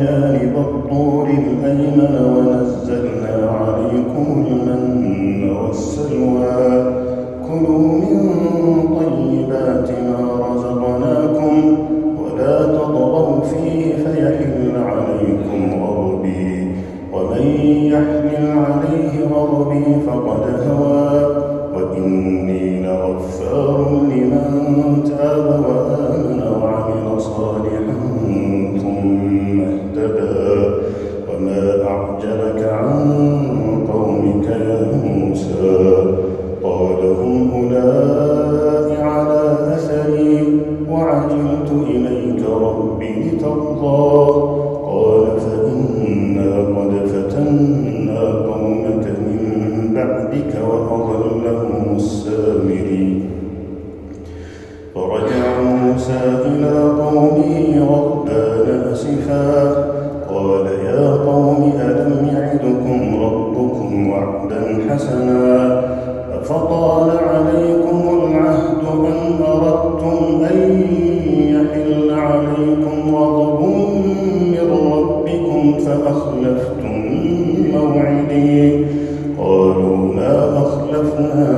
جانب الطور الأيمن ونزلنا عليكم المن والسلوى. كلوا من طيبات ما رزقناكم ولا تطغوا فيه فيحل عليكم غضبي. ومن يحمل عليه غضبي فقد هوى. وإني لغفار رب ما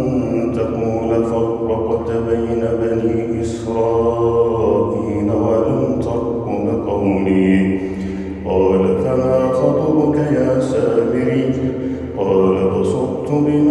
فرقت بين بني إسرائيل ولم قولي. قال فما خطبك يا سامري؟ قال بصرت بما